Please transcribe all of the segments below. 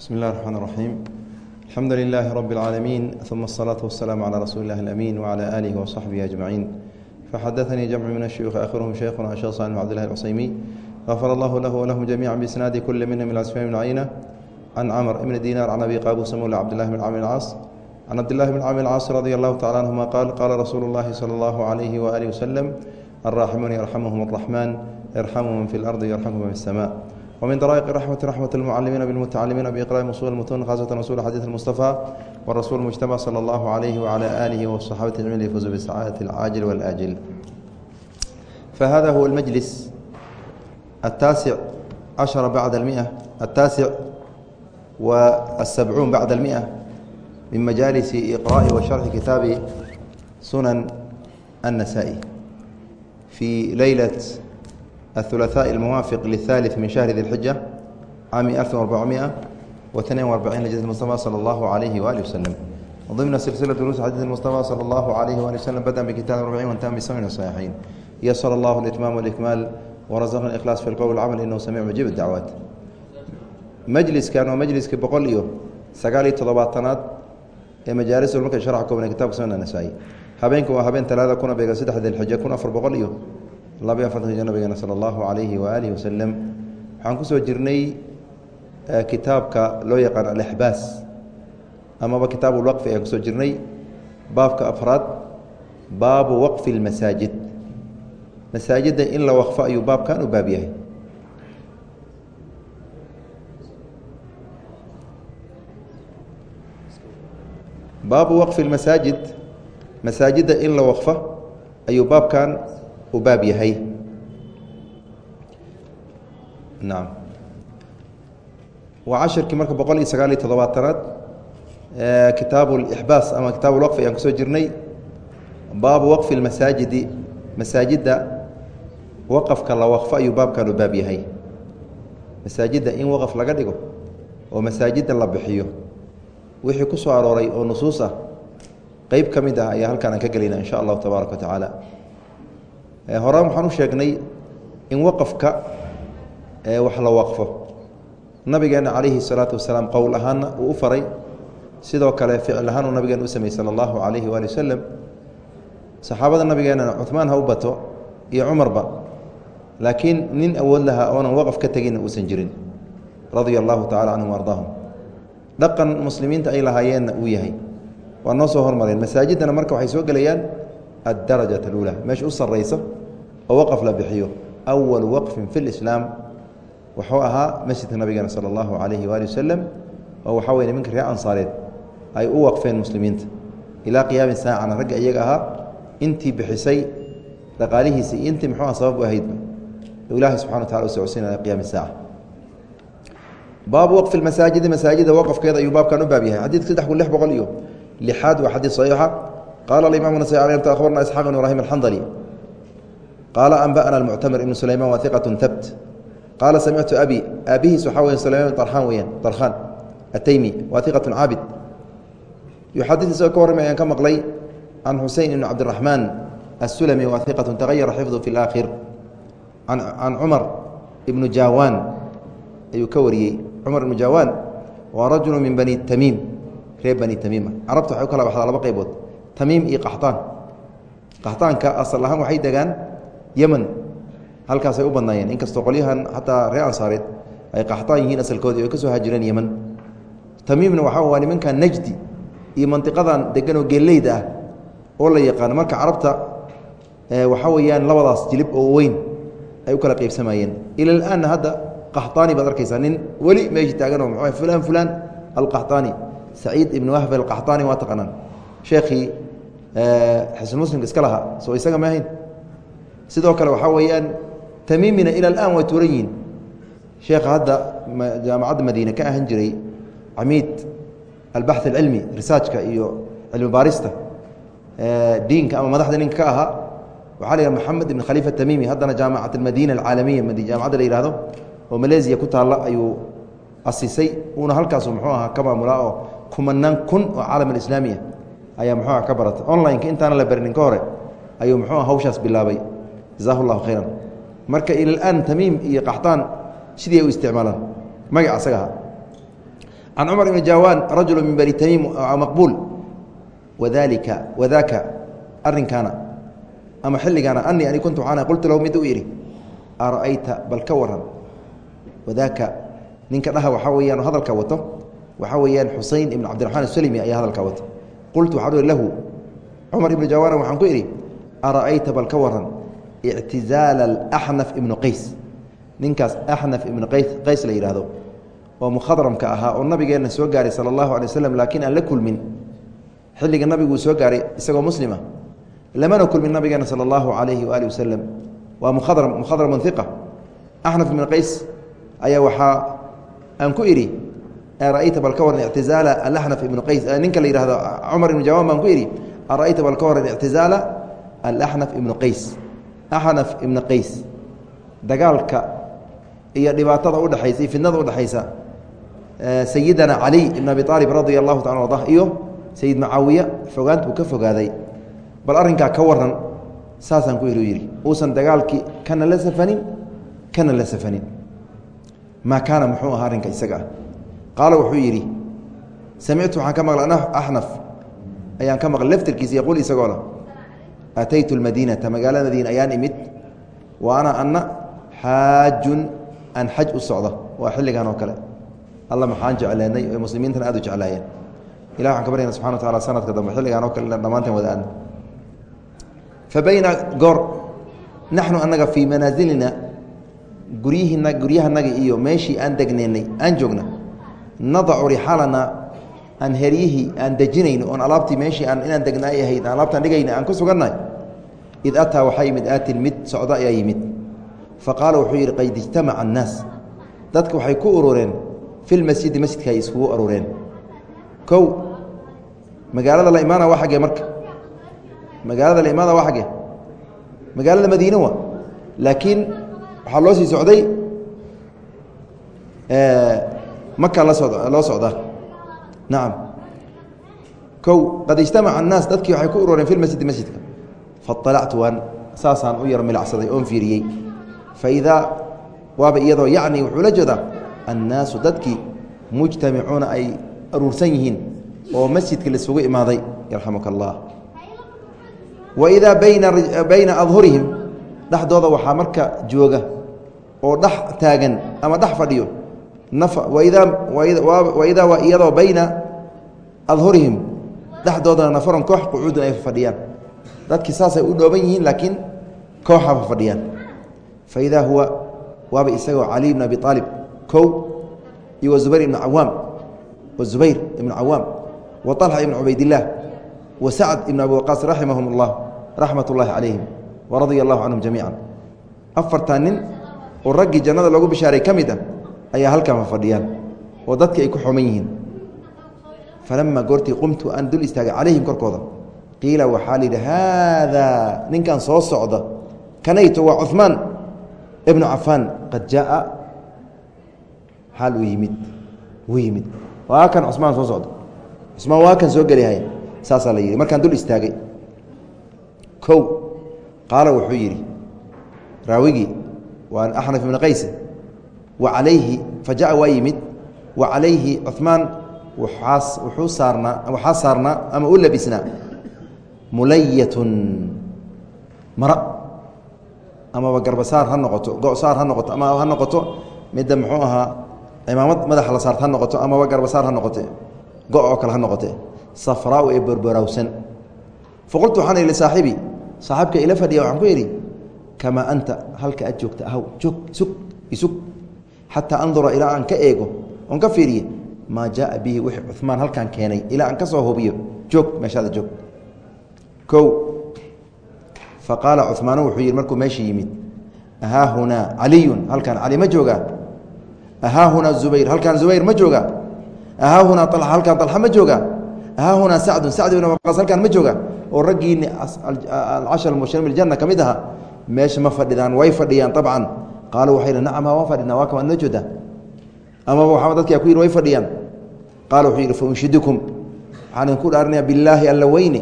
بسم الله الرحمن الرحيم الحمد لله رب العالمين ثم الصلاة والسلام على رسول الله الأمين وعلى آله وصحبه أجمعين فحدثني جمع من الشيوخ آخرهم شيخنا الشيخ صالح بن عبد الله العصيمي غفر الله له ولهم جميعا بإسناد كل منهم من الأسفين بن عينة عن عمر بن دينار عن أبي قابوس مولى عبد الله بن عامر العاص عن عبد الله بن عامر العاص رضي الله تعالى عنهما قال قال رسول الله صلى الله عليه وآله وسلم الراحمون يرحمهم الرحمن ارحموا من في الأرض يرحمكم من السماء ومن طرائق رحمة رحمة المعلمين بالمتعلمين بإقراء أصول المتون خاصة رسول حديث المصطفى والرسول المجتمع صلى الله عليه وعلى آله والصحابة أجمعين يفوزوا بالسعادة العاجل والآجل فهذا هو المجلس التاسع عشر بعد المئة التاسع والسبعون بعد المئة من مجالس إقراء وشرح كتاب سنن النسائي في ليلة الثلاثاء الموافق للثالث من شهر ذي الحجة عام 1442 لجنة المصطفى صلى الله عليه وآله وسلم ضمن سلسلة دروس حديث المصطفى صلى الله عليه وآله وسلم بدأ بكتاب الربعين وانتهى بسمع الصحيحين يسر الله الإتمام والإكمال ورزقنا الإخلاص في القول والعمل إنه سميع مجيب الدعوات majliskan waa majliska boqol iyo sagaal iyo toddobaatanaad ee majaalis marka sharxa koobnay kitabka sunna nasaa-i habeenka waa habeen talaada kuna beega saddex dilxija kun afar boqol iyo labaiyo afartanka nabigeena sala allahu calayhi waaalihi wasalam waxaan ku soo jirnay kitaabka loo yaqaan alexbaas amaba kitaab ulwaqfi ayaan ku soo jirnay baabka afraad baabu waqfi lmasaajid masaajidda in la waqfo ayuu baabkan u baab yahay. Baabu waqfi masaajid masaajidda in la waqfa ayuu baabkan u baab yahay. Naam. Waa cashirkii marka boqol iyo sagaal iyo toddobaatanaad kitaabu lixbaas ama kitaabu lwaqfi ayaan ku soo jirnay. Baabu waqfi lmasaajidi masaajidda waqafka la waqfo ayuu baabkan u baab yahay. Masaajidda in waqaf laga dhigo oo masaajidda la bixiyo wixii ku soo arooray oo nusuus ah qeyb ka mid ah ayaa halkaan aan ka gelayna insha allahu tabaaraka wa tacaala horaan waxaan u sheegnay in waqafka wax la waqfo. Nabigeena calayhi salaatu wasalaam qowl ahaanna uu u faray. Sidoo kale ficil ahaan uu nabigeena u sameeyey sala allahu calayhi waali wasalam saxaabada nabigeenana cuhmaan ha u bato iyo cumarba. Laakiin nin awood lahaa oonan waqaf ka teginna uusan jirin. Radia allahu tacala canhum ardaahum. Dhaqan muslimiinta ay lahaayeenna uu yahay. Waa noo soo hormareen masaajiddana marka waxay soo gelayaan addarajat alula meesha u sarraysa oo waqaf la bixiyo awalu waqfin fi lislaam wuxuu ahaa masjidka nabigeena sala allahu calayhi waali wasalam oo waxaa weye nimanka reer ansaareed ay u waqfeen muslimiinta ilaa qiyaami saacana ragga iyaga ahaa intii bixisay dhaqaalihiisa iyo intii muxuuha sabab u ahaydba ilaahay subxana wa tacala u socodsiinaya qiyaami saaca baabu waqfi masaajidi masaajida waqafkeeda ayuu baabkan u baab yahay xadidka saddex kun lix boqol iyo lixaad waa xadiid saxiixa nasai alay akhbarna isxaaq ibn ibrahim alxandali qaala anba'na almuctamir ibnu sulayman wa iqatun tabt qaala samictu abi aabihiis waxaa weya sulayman arxaan weyaan darkhaan ataymi waa iqatun caabid yuxadid isagoo ka warramay ayaan ka maqlay can xusein ibn cabdiraxmaan asulami waa iqatun tagayara xifdu fi laakhir can cumar ibnu jaawaan ayuu ka wariyey cumar ibnu jawaan waa rajulu min bani tamiim reer bani tamiima carabta waxay u kala baxdaa laba qaybood tamiim iyo qaxtaan qaxtaanka asal ahaan waxay degaan yeman halkaasay u badnaayeen. Inkastoo qolyahan xataa reer ansaareed ay qaxtaan yihiin asalkoodii oo ka soo haajireen yeman tamiimna waxaa waa nimanka najdi iyo mantiqadan degan oo geelleyda ah oo la yaqaano marka carabta eh, waxaa weeyaan labadaas jilib oo weyn ay u kala qaybsamayeen. Ila alaanna hadda qaxtaani baad arkaysaa. Nin weli meesha taagan oo muxuu fulaan fulaan alqaxtaani saciid ibn wahb alqaxtaani waa taqaanaan sheekii xisnulmuslimka iska lahaa soo isaga ma sidoo kale waxaa weeyaan tamiimina ila alaan waa tuuran yihiin sheekha hadda jaamacadda madiine ka ahan jiray camiid albaxth alcilmi risaajka iyo cilmi baarista diinka ama madaxda ninka ka ahaa waxaa la yihah maxamed ibn khaliifa tamiimi haddana jaamacat almadiina alcaalamiya jaamacadda la yihahdo oo maleesiya ku taalla ayuu asisay uuna halkaasu muxuu ahaa ka maamulaa oo kumanaan kun oo caalam alislaamiya ayaa muxuu aha ka barata online-ka intaana la barinin ka hore ayuu muxuu aha hawshaas bilaabay. Jazahu llahu khayran. Marka ilaaan tamiim iyo qaxtaan sidii ay u isticmaalaan? Magac asaga ahaa can cumar ibni jawaan rajulu min bani tamiim maqbuul. Wadalika wadaaka arinkaana ama xilligaana anii ani kuntu waxaan qultu lahu mid u idhi ara'ayta bal ka waran wadaaka ninka dhaha waxaa weyaan hadalka wato. Waxaa weeyaan xusein ibn cabdiraxmaan aslmi ayaa qultu waxaa uhi lahu cumar ibnu jawaaran waxaan ku idhi ara'ayta bal ka waran ictizaala axnaf ibnu qays. Ninkaas axnaf ibnu qays qays la yidhaahdo oo mukhadramka ahaa oo nabigeenna soo gaaray sala allahu alay waslem laakiin aan la kulmin. Xilliga nabiguu soo gaaray isagoo muslima lamana kulmin nabigeena sala allahu alayhi waali wasalam waa mukhadram mukhadramun iqa axnaf ibnu qays ayaa waxaa aan ku idhi ara'ayta bal ka waran ictizaala alaxnaf ibnu qays. Ninka la yihahdo cumar ibnu jawaan baan ku idhi ara'ayta bal ka waran ictizaala alaxnaf ibnu qays axnaf ibnu qays. Dagaalka iyo dhibaatada udhexaysa iyo fidnada udhexaysa sayidana cali ibn abi aalib radia allahu taala arda iyo sayid mucaawiya fogaant buu ka fogaaday. Bal arrinkaa ka waran saasaan ku ihi yidhi uusan dagaalkii kana la safanin kana la safanin. Maa kaana muxuu ahaa arrinka isaga ah qaala wuxuu yidhi samictu waxaan ka maqla axnaf ayaan ka maqlay laftirkiisa yaquul isagoo lah ataytu lmadiinata magaalada madiina ayaan imid wa ana anna xaajun aan xaj u socdo waa xilligan oo kale alla maxaan jecleenay oy muslimiintana aad u jeclaayeen ilah waxaan ka baryana subxana wa taala sanadka dambe xilligaan oo kale dhammaanteen wada aadna fa bayna goor naxnu annaga fii manaasilina guryihina guryahanaga iyo meeshii aan degneynay aan nadacu rixaalana aan heryihii aan dejinayno oon alaabtii meeshii aan inaan degnaay ahayd alaabtaan dhigayna aan ku sugannahay id ataa waxaa yimid aatin mid socdo ayaa yimid. Fa wuxuu yidhi qad ijtamaca annaas. Dadka waxay ku urureen filmasjidi masjidka ay iskugu urureen. Kow magaalada la imaana waa xaggee marka? Magaalada la imaana waa xaggee magaalada madiine wa laakiin waxaa loo sii socday maka la sod loo socdaa nacam kow qad ijtamaca annaas dadkii waxay ku urureen fi lmasjidi masjidka. Faطalactu waan saasaan u yar milacsaday oon fiiriyey. Faidaa waaba iyadoo yacni wuxuu la jeedaa annaasu dadkii mujtamicuuna ay aruursan yihiin oo masjidka laisugu imaaday yarxamuka allah wa idaa bayna bayna adhurihim dhexdooda waxaa marka jooga oo dhex taagan ama dhex fadhiyo waidaa waa iyadoo bayna adhurihim. Dhexdoodana nafaron koox qucuudun ay fadhiyaan dadkii saasay u dhooban yihiin laakiin kooxafa fadhiyaan fa idaa huwa waaba isagoo cali bn abi aalib kow iyo wa zubayr ibnu cawaam wa zubayr ibnu cawaam wa طalxa ibnu cubaydillaah wa sacd ibnu abi waqaas raximahum اllah raxmat ullaahi calayhim wa radia allahu canhum jamiica afartaa nin oo raggii jannada loogu bishaaray ka mid ah ayaa halkan fadhiyaan oo dadkii ay ku xuman yihiin. Falamaa goortii qumtu aan dul istaagay calayhim korkooda. Qiila waxaa la yidhi haadaa ninkan soo socda. Kanayto waa cuثmaan ibnu cafaan. Qad jaaa. Xaal uu yimid wuu yimid. Waa kan cusmaan soo socda. Cusmaan waa kan soo gelihaya saasaa la yidhi markaan dul istaagay. Kow qaala wuxuu yidhi raawigii waa axnaf ibnu qays wa calayhi fa jaءa waa yimid. Wa calayhi cuثmaan saarnaa waxaa saarnaa ama u labisnaa mulayatun. Mara. Amaba garbasaar ha noqoto go-saar ha noqoto ama ha noqoto midda muxuu ahaa cimaamad madaxa la saarta ha noqoto amaba garbasaar ha noqote. Go oo kale ha noqote. Safraau ee borborawsan faqultu waxaan ihi lisaaxibi saaxiibka ila fadhiya waxaan ku idhi kamaa anta halka aad joogta ahw joog sug isug xataa andura ilaa aan ka eego oon ka fiiriye maa jaaa bihi wixii cumaan halkaan keenay ilaa aan ka soo hubiyo joog meeshaada joog kow fa qaala cumaanu wuxuu yidhi markuu meesha yimid ahaahunaa caliyun halkaan cali ma joogaa ahaahunaa zubayr halkaan zubayr ma joogaa ahaahunaa alxa halkaan alxa ma joogaa ahaahunaa sacdun sacd ibn waqaas halkaan ma joogaa oo raggiini alcashar mubashirin biljanna ka mid aha meesha ma fadhidaan way fadhiyaan abcan qaaluu waxay hi nacam waan fadhinaa waa kamaa noo joodaa amaba waxaa dadkia ku yidhi way fadhiyaan. Qaala wuxuu yidhi faunshidukum. Waxaan idinku dhaarinayaa billaahi alla weyne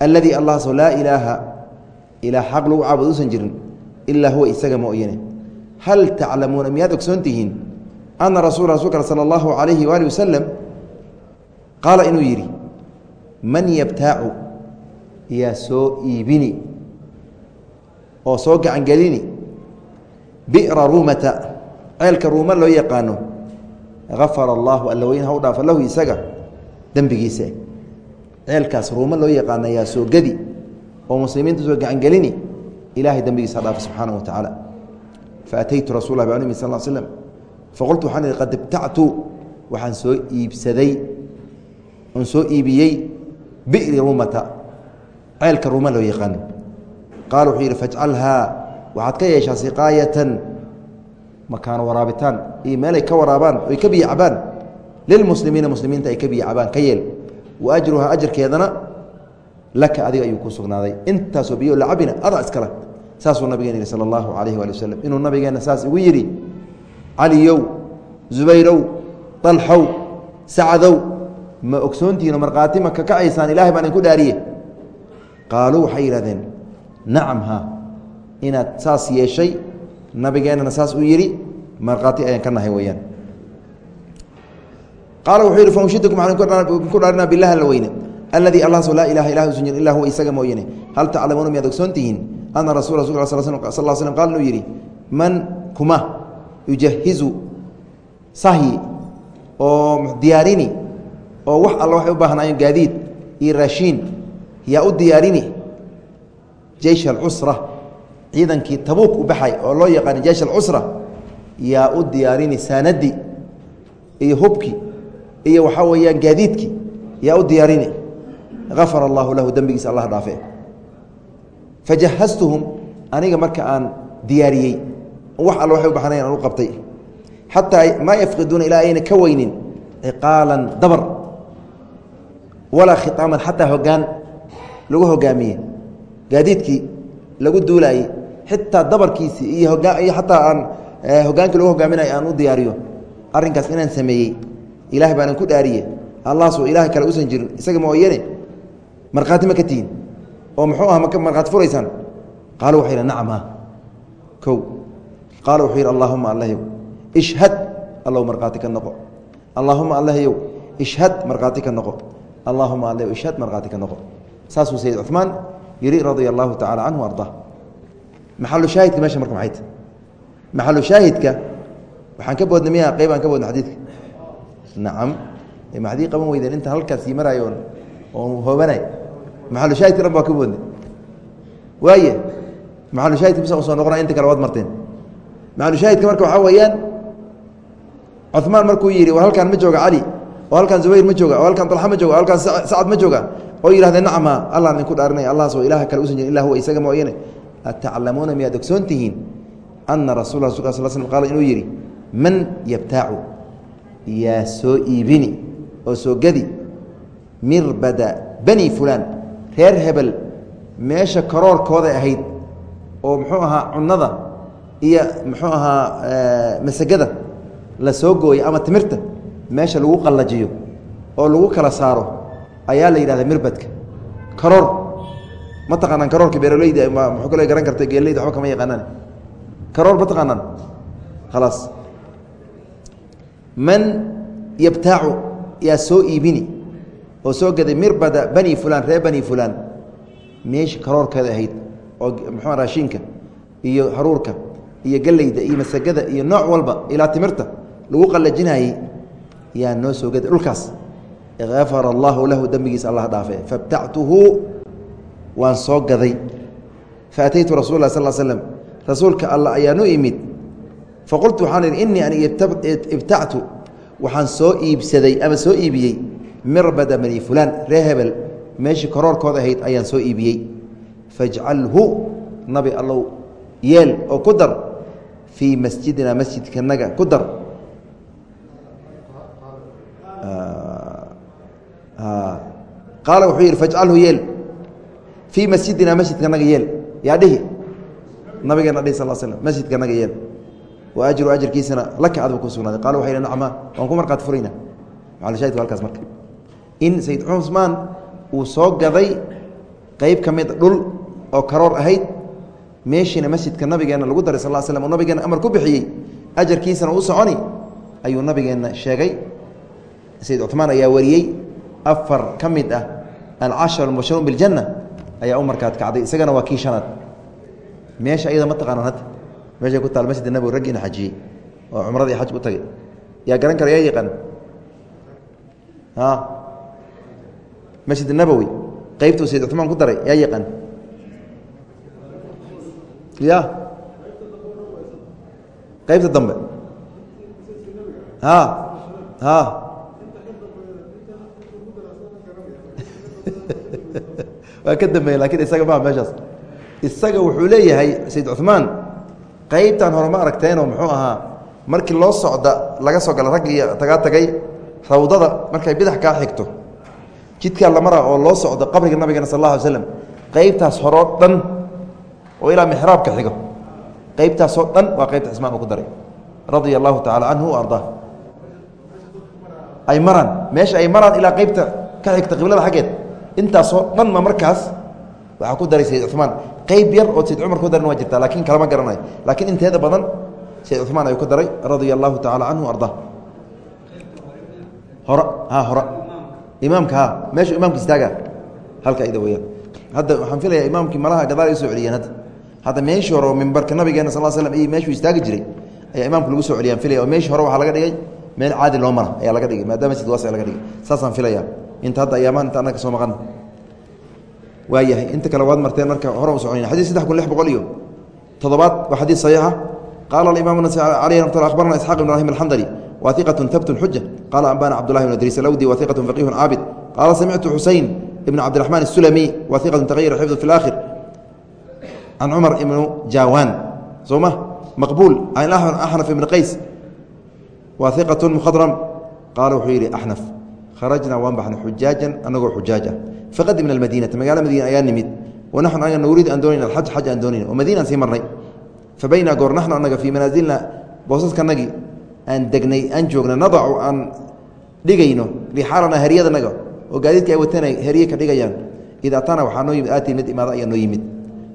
alladii allahsoo laa ilaaha ilaa xaq lagu caabud uusan jirin ilaa huwa isaga mooyane hal taclamuuna miyaad ogsoon tihiin ana rasul rasulka sala allahu calayhi waali wasalam qaala inuu yidhi man yabtaacu yaa soo iibini oo soo gacangelini bi'ra ruumata ceelka ruuma loo yaqaano afara allahu alla weyn ha u dhaafa lahu isaga dembigiisa. Ceelkaas ruuma loo yaqaana yaa soo gedi oo muslimiinta soo gacangelini ilahay dembigiisa ha dhaafa subxaana wa tacaala. Faataytu rasul lah baan sal slm faqultu waxaan qad ibtactu. Waxaan soo iibsaday oon soo iibiyey bi'ri ruumata. Ceelka ruuma loo yaqaano. Qaala wuxuu yidhi fajcalhaa waxaad ka yeeshaa siqaayatan makaano waraabitaan iyo meelay ka waraabaan oy ka biyo cabaan lilmuslimiina muslimiinta ay ka biyo cabaan ka yeel. Wa ajruhaa ajarkeedana laka adiga ayuu ku sugnaaday. Intaasoo biyo la adaa iskale saasuu nabigeen yihi sala allahu calayhi waali wasalam inuu nabigeenna saas igu yidhi caliyow zubayrow dalxow sacdow ma ogsoontihiino markhaati ma ka kacaysaan ilahay baan idinku dhaariye. Qaaluu waxay yidhahdeen nacam ha inaad saas yeeshay nabigeennana saas uu yidhi markhaati ayaan ka nahay weyaan qaala wuxuu yidhi fanshidukum waxaan ku dhaarinaa bilah alla weyne. Alladii allahaaso laa ilaha ilah usan illa huwa isaga mooyane hal taclamuuna miyaad ogsoon tihiin ana rasul rasul sal slm qal inuu yidhi man kuma yujahizu sahyi oo diyaarini oo wax alla waxay u baahnaayeen gaadiid iyo raashiin yaa u diyaarini jeysh alcusra ciidankii tabuuk u baxay oo loo yaqaana jeysh alcusra yaa u diyaarini saanadii iyo hubkii iyo waxaa weeyaan gaadiidkii yaa u diyaarini. Afar allahu lahu dembigiisa allah dhaafe. Fajahastuhum aniga marka aan diyaariyey wax alla waxay u baxnayen aan u qabtay. Xataa maa yafqiduuna ilaa ayna ka weynin ciqaalan dabar. Walaa khitaaman xataa hogaan lagu hogaamiye. Gaadiidkii lagu duulaayey xitaa dabarkiisii iyo xataa aan hogaankii lagu hogaaminay aan u diyaariyo arrinkaas inaan sameeyey. Ilahay baanan ku dhaariye allahsoo ilaah kale usan jirin. Isaga mooyane markhaati ma ka tihin? Oo muxuu ah markhaati furaysaan? Qaalu waxay yidhi nacam ha kow. Qaala wuxuu yidhi allahuma allahyow ishhad allow markhaati ka noqo. Allaahuma allahyow ishhad markhaati ka noqo. Allaahuma allahyow ishhad markhaati ka noqo. Saasuu sayid cuثmaan yidhi radia allahu tacala canhu ardaa maxalu shaahidka meesha marka maxay ta maxalu shaahidka waxaan ka boodnay miya qeyb aan ka boodna xadiidka. Nacam ma haddii qaban weydeen intaan halkaas maraayo oon oon hoobanay maxalu shahidka dhan baa ka boodnay. Waaye maxalu shahidka bisa u soo noqonaya inta kale waad marteen. Maxalu shahidka marka waxaa weeyaan cuثmaan markuu yidhi war halkaan ma jooga cali oo halkaan zubayr ma jooga oo halkaan dalxa ma jooga o halkaan sacad ma jooga. Oo yihahdeen nacma allah idinku dhaarinaya allahasoo ilaah kale usan jirin illa huwa isaga mooyane ataclamuuna miyaad ogsoon tihiin ana rasul rasul sl sl qaala inuu yidhi man yabtaacu yaa soo iibini oo soo gedi mirbada bani fulaan reer hebel meesha karoorkooday ahayd oo muxuu ahaa cunnada iyo muxuu ahaa masagada la soo gooyo ama timirta meesha lagu qallajiyo oo lagu kala saaro ayaa la yidhahda mirbadka karoor ma taqaanaan karoorka beeroleyda muxuu kale garan karta geeleyda waxba kama yaqaanaan. Karoor ma taqaanaan. Khalaas. Man yabtaacu yaa soo iibini oo soo gaday mirbada bani fulaan reer bani fulaan meesha karoorkeeda ahayd oo muxuu raashinka iyo haruurka iyo geleyda iyo masagada iyo nooc walba ilaa timirta lagu qallajinayey yaa noo soo gaday. Dhulkaas afara allahu lahu dembigiisa allah dhaafe fabtactuhu waan soo gaday. Faataytu rasul lah sal slm rasuulka alla ayaanu imid. Faqultu waxaan idhi inii ani ibtactu. Waxaan soo iibsaday ama soo iibiyey mirbada bani fulaan ree hebel. Meeshii karoorkooda ahayd ayaan soo iibiyey. Fajcalhu nabi allow yeel oo ku dar fii masjidina masjidkanaga ku dar. Qaala wuxuu yidhi fajcalhu yeel fii masjidina masjidkanaga yeel yaa dhihi nabigeena dhihi sal slm masjidkanaga yeel wa ajru ajarkiisana laka adba ku sugnaaday qala waxay yidhi nacma waan ku marqaati furayna maxalshahidku halkaas marka in sayid cusmaan uu soo gaday qeyb ka mid dhul oo karoor ahayd meeshiina masjidka nabigeena lagu daray sal slam oo nabigeena amar ku bixiyey ajarkiisana u soconi ayuu nabigeena sheegay sayid cumaan ayaa wariyey afar ka mid ah alcashar mubasharuun biljanna ayaa u markaad kacday. Isagana waa kii shanaad. Meesha iyada ma taqaanaan hadda meeshay ku taal masjid nabowi raggiina xajiyey oo cumradii xaj u tagay. Yaa garan kara yaa yaqaan? Masjid nabowi qeybtuu sayid cumaan ku daray yaa yaqaan? Ya qaybta dambe. A a waa ka dambeeye laakiin isaga maa meeshaas. Isaga wuxuu leeyahay sayid cuثmaan qaybtan hore ma aragteenoo muxuu ahaa markii loo socda laga soo gala rag tagaa tagay rawdada markay bidax kaa xigto. Jidkaa la mara oo loo socdo qabriga nabigana sal اla alay slam qaybtaas horoo dhan oo ilaa mixraabka xigo. Qaybtaasoo dhan waa qaybta cismaan uu ku daray radia allahu tacala canhu ardaa ay maraan meesha ay maraan ilaa qaybta ka xigta qiblada xaggeed intaasoo dhan ma markaas? Waxaa ku daray sayid cumaan qayb yar oo sayid cumar ku daran waa jirtaa laakiin kalama garanayo. Laakiin inteeda badan sayid cumaan ayuu ku daray radia allahu tacala canhu ardaa hora ha hora. Imaamka ha meeshu imaamka istaaga halka ida weyaan hadda waxaan filaya imaamkii malaha gadaal ay soo celiyeen hadda. Hadda meeshii hore oo mimbarka nabigeena sal slam iyo meeshuu istaagi jiray ayaa imaamka lagu soo celiyaan filaya oo meeshii hore waxaa laga dhigay meel caadi loo mara ayaa laga dhigay maadaama masjid waasi laga dhigay. Saasaan filaya inta hadda ayaamaan inta annaga soo maqan. Waayahay inta kale waad marteen marka hore u soconayn xadiis saddex kun lix boqol iyo toddobaad waa xadiis saxiixa ah. qaala alimaam nasi calayhi ramat lla akhbarana isxaq ibn rahim alxandali waahiqatu habtun xuja qaala anbana cabdullahi ibn idriis alawdi waahiqatu faqihun caabid qaala samictu xuseyn ibn cabdiraxmaan asulami waahiqatun taqyir xifdu fi laakhir can cumar ibnu jaawaan soo maqbuul. Can axnaf ibn qays waahiqatun mukhadram. Qaala wuxuu yidhi axnaf kharajnaa waan baxnay xujaajan anagoo xujaaj ah faqadimna almadiinata magala madiina ayaa nimid. Wanaxnu anaga nuriid aan doonayna alxaj xaj aan doonayna oo madiinaan sii marnay. Fa goor naxnu anaga fii manaasilna boosaskanagii aan degnay aan joogna nadacu aan dhigayno rixaalana heryadanaga oo gaadiidka ay wateen ay herye ka dhigayaan. Id ataana waxaa noo yimid aatii mid imaada ayaa noo yimid.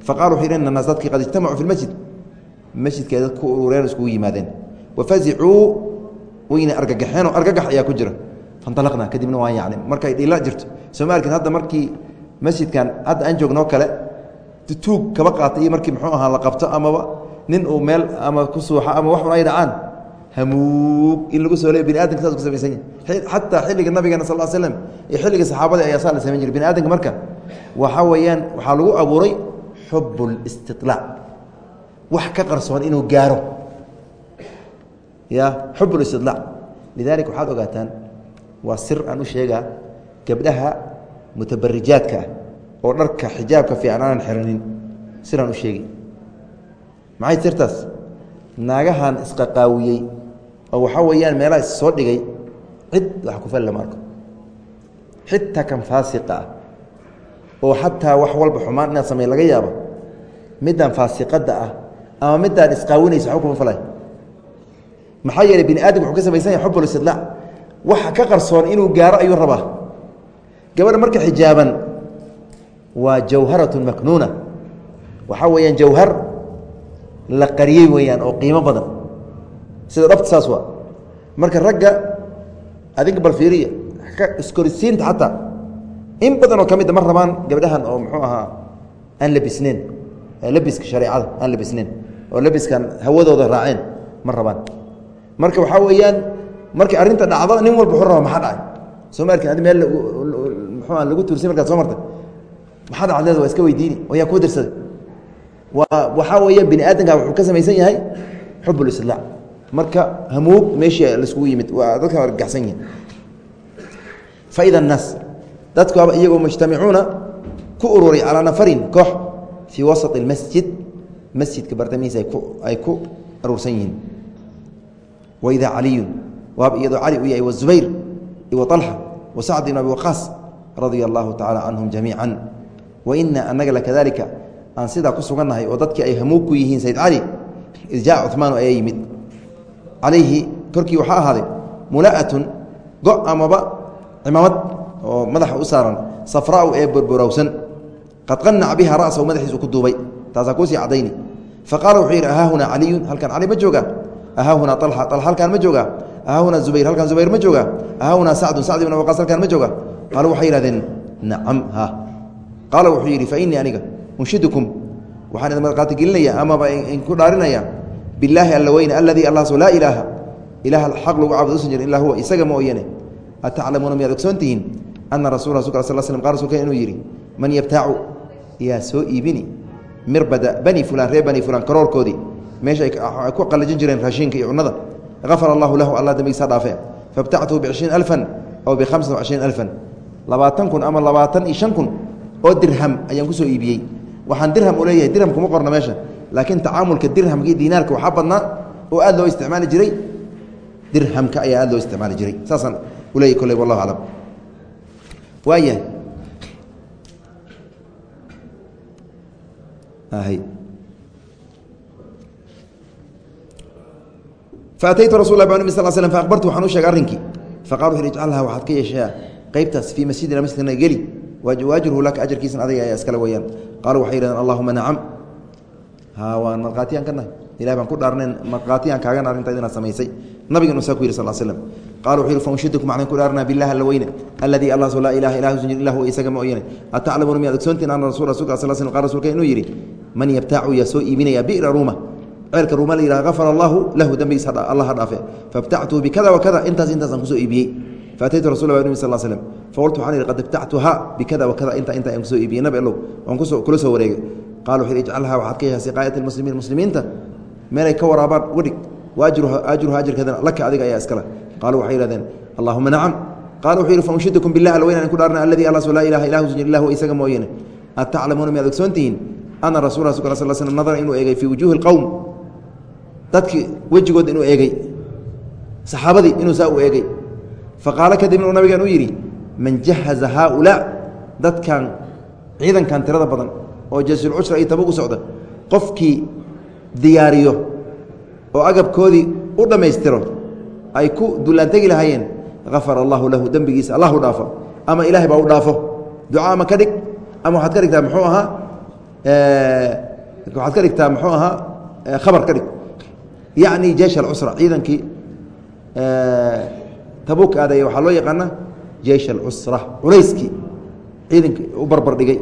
Faqala wuxuu yidhi naas dadkii qad ijtamacuu fi lmasjid masjidka dad ku urureen iskugu yimaadeen. Wafazicuu wayna argagaxeenoo argagax ayaa ku jira fanalaqna kadibna waan yani markay dhiila jirto. Sooma arkin hadda markii masjidkan hadda aan joognoo kale tuug kaba qaata iyo markii muxuu ahaa la qabto amaba nin uu meel ama ku suuxa ama waxun ay dhacaan hamuug in lagu soo leey biniadamka saas ku samaysan yahay. Xataa xilliga nabigeena sal slm iyo xilliga saxaabada ayaa saa la samayn jiray. Biniadamka marka waxaa weeyaan waxaa lagu abuuray xub listiطlaac wax ka qarsoon inuu gaaro. Ya xub istila lidalik waxaad ogaataan waa sir aan u sheegaa gabdhaha mutabarijaadka ah oo dharka xijaabka fiican aanan xiranin. Siraan u sheegi. Maxay sirtaas? Naagahan isqaqaawiyey oo waxaa weeyaan meelaha is soo dhigay cid wax kufal lama arko xitaa kan faasiqa ah oo xataa wax walba xumaan inaad samey laga yaabo middan faasiqadda ah ama midaan isqaawinaysa waba kuma falay maxaa yeeley bini aadamka wuxuu ka samaysan yahay xub istidlaac waxa ka qarsoon inuu gaaro ayuu rabaa. Gabadha marka xijaaban waa jawharatun maknuuna. Waxaa weeyaan jawhar la qariyey weeyaan oo qiimo badan. Sida dhabta saas waa. Marka ragga adinka balfiiriya iskorisiinta xataa in badan oo ka mida ma rabaan gabdhahan oo muxuu ahaa aan labisneyn labiska shareecada aan labisneyn oo labiskan hawadooda raaceen ma rabaan. Marka waxaa weeyaan markay arrinta dhacdo nin walba raba maxaa dhacay? Soo ma arkin adi meel muxuu lagu tuursay markaad soo martay? Maxaa dhacdeeda waa iska weydiini oo yaa kuu dirsaday. Waa waxaa weeyaan bini aadamka wuxuu ka samaysan yahay xub marka hamuug meeshii laiskugu yimid waa dadkan argagaxsan yihiin faida annaas dadkuaba iyagoo mujtamicuuna ku ururay calaa nafarin koox fii wasط اlmasjid masjidka bartamihiisa ay ku aruursan yihiin. Waidaa caliyun waaba iyadoo cali u yahay wazubayr wa طalxa wa sacd ibn abi waqaas radia allahu tacala canhum jamiica waina anaga lakadalika aan sidaa ku sugannahay oo dadkii ay hamuug ku yihiin sayd cali id jaa cumaanu ayaa yimid. Calayhi korkii waxaa ahaaday mula'atun go' amaba cimaamad oo madaxa u saaran safraau ee borborowsan. Qad qanaca biha ra'sahu madaxiisu ku duubay. Taasaa kuusii cadayni. Faqaala wuxuu yidhi ahaahunaa caliyun? Halkaan cali ma joogaa? Ahaahunaa alxa alxa halkaan ma joogaa ahahunaa zubayr halkaan zubayr ma jooga? Ahahunaa sacdun sacd ibn waqaas halkaan ma jooga? Qaaluu waxay yihahdeen nacam ha. Qaala wuxuu yidhi fa aniga unshidukum waxaan idin marqaati gelinaya amaba ku dhaarinaya. Bilaahi alla weyne aladii allahso laa ilaaha ilaah xaq lagu caabudo usan jirin illaa huwa isaga mooyane ataclamuuna miyaad ogsoon tihiin? Ana rasul rasulka sal slm qal rasulka inuu yidhi man yabtaacu yaa soo iibini? Mirbada bani fulan reer bani fulan karoorkoodii. Meesha ay ku qalajin jireen raashinka iyo cunada afara allahu lahu alla dambigiisa dhaafe fabtactuhu bicishriin alfan aw bikhamsan wacishriin alfan labaatan kun ama labaatan iyo shan kun oo dirham ayaan ku soo iibiyey waxaan dirham u leeyahay dirham kuma qorna meesha laakiin tacaamulka dirhamkii diinaarka waxaa badnaa oo aad loo isticmaali jiray dirhamka ayaa aad loo isticmaali jiray saasaan uleeyahy kolley wallahu aclam waaya faataytu rasul la bn sl sl faaqbartu waxaan u sheegay arrinkii faqala wuxu ijcalhaa waxaad ka yeeshaa qeybtaas fii masjidina masjidkana geli waajruhu laka ajarkiisana adiga ayaa iskale weyaan qaaluu waxay yihahdeen allahuma nacam ha waan markhaatiyaan ka nahay ilahi baan ku dhaarnayn markhaatiyaan kaagan arrintayd inaad samaysay nabiganu saa ku yidhi sal slm qala wuxuu yihi fanshidukum waxaan ku dhaarnaa bilah alla weyne alladii allah laa ilaha ilah usan jir illa huwa isaga mooyane ataclamuuna miyaad ogsoontiin ana rasul rasulka sal sl qal rasulka inuu yidhi man yabtaacu yaa soo iibinaya bi'ra ruuma ceelka ruuma la yidhaha gafara allahu lahu dembigiis allah ha dhaafe faibtactuu bikada wakada intaas intaasaan ku soo iibiyey. Faataytu rasul nabi sal slm faqultu waxaan ihi qad ibtactuha bikada wakada inta inta aan ku soo iibiyey. Nabi allow waan kula soo wareegay. Qala wuxu ijcalhaa waxaad ka yeeshaa siqaayat lmuslimiin muslimiinta meelay ka waraabaan wadhig waajruha ajruha ajarkeedana laka adiga ayaa iskale qaaluu waxay yihahdeen allahuma nacam. Qala wuxuu yihi fanshidukum bilah alweyn aan ku dhaarna alladii allah laa ilaha ilah usan jir illa huwa isaga mooyane ataclamuuna miyaad ogsoontihiin ana rasul rasulka sal slm nadara inuu eegay fii wujuuhi اlqowm dadkii wejigooda inuu eegay saxaabadii inuu saa u eegay. Faqaalo kadibna uu nabigan u yidhi man jahaza haaulaa dadkan ciidankan tirada badan oo jasulcushra iyo tabug u socda qofkii diyaariyo oo agabkoodii u dhammaystiro ay ku dullaantegi lahaayeen afara allahu lahu dembigiisa allah u dhaafo ama ilaahay baa u dhaafo. Duca ama ka dhig ama waxaad ka dhigtaa muxuu ahaa waxaad ka dhigtaa muxuu ahaa khabar ka dhig yacni jeish alcusra ciidankii tabuk aadaya waxaa loo yaqaana jeish alcusra culayskii ciidankii u barbar dhigay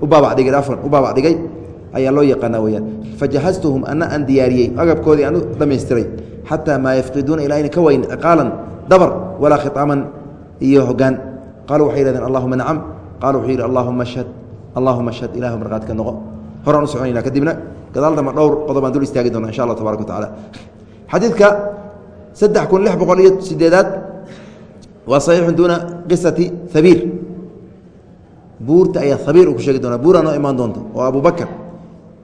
u baabacdhigay afan u baabacdhigay ayaa loo yaqaana weyaan fajahaztuhum ana aan diyaariyey agabkoodii aan u dhamaystiray xataa maa yafqiduuna ilaa ayna ka wayn ciqaalan dabar walaa khitaaman iyo hogaan qaaluu waxay yihahdeen allahuma nacam. Qala wuxuu yidhi allahuma shhad. Allahuma shhad ilahu markhaati ka noqo. Horaan u soconayna kadibna gadaal dambe dhowr qodob aan dul istaagi doona insha allah tabarak wa xadiidka saddex kun lix boqol iyo sideedaad waa saxiixun duuna qisati habiir buurta ayaa habiir uu ku sheegi doona buuraa noo imaan doonta oo abubakar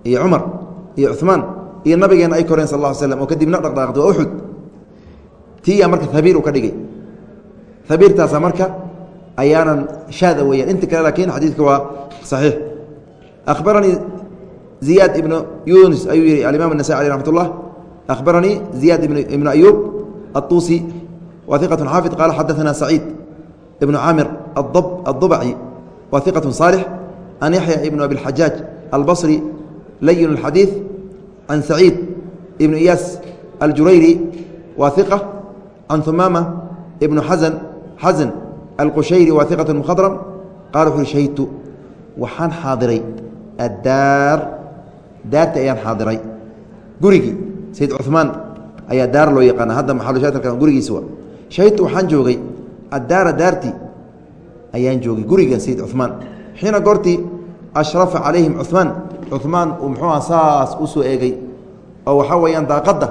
iyo cumar iyo cumaan iyo nabigeena ay koreen sal alla al slam oo kadibna dhaqdhaaqda waa uxud tiyaa marka habiir uu ka dhigay. Habiirtaasa marka ayaanan shaada weeyaan. Inta kale laakiin xadiidka waa saxiix. Akhbaranii ziyaad ibnu yunis ayuu yihi alimam النasai alيه raxmat الlah akhbaranii ziyaad ibnu ayuub الطuusi wa iqaة xaafid qaala xadaثana saciid ibnu caamir الضubci wa iqaة صaalix an yaxya ibnu abi اxajaaj albصri layin الxadiiث can saciid ibnu iyaas aljurayri wa iqة can humaama ibnu xasan xasan alqushayri wa iqaة mkhadrm qala wuxu uhi shahidtu waxaan xaadiray addaar daarta ayaan xaadiray. Gurigii sayid cumaan ayaa daar loo yaqaana hadda maalushaka gurigiisa wa shahidtu waxaan joogay addaara daartii ayaan joogay gurigan sayid cumaan xiina goortii ashrafa calayhim cumaan cumaan uu muxuu aha saas u eegay oo waxaa weeyaan daaqadda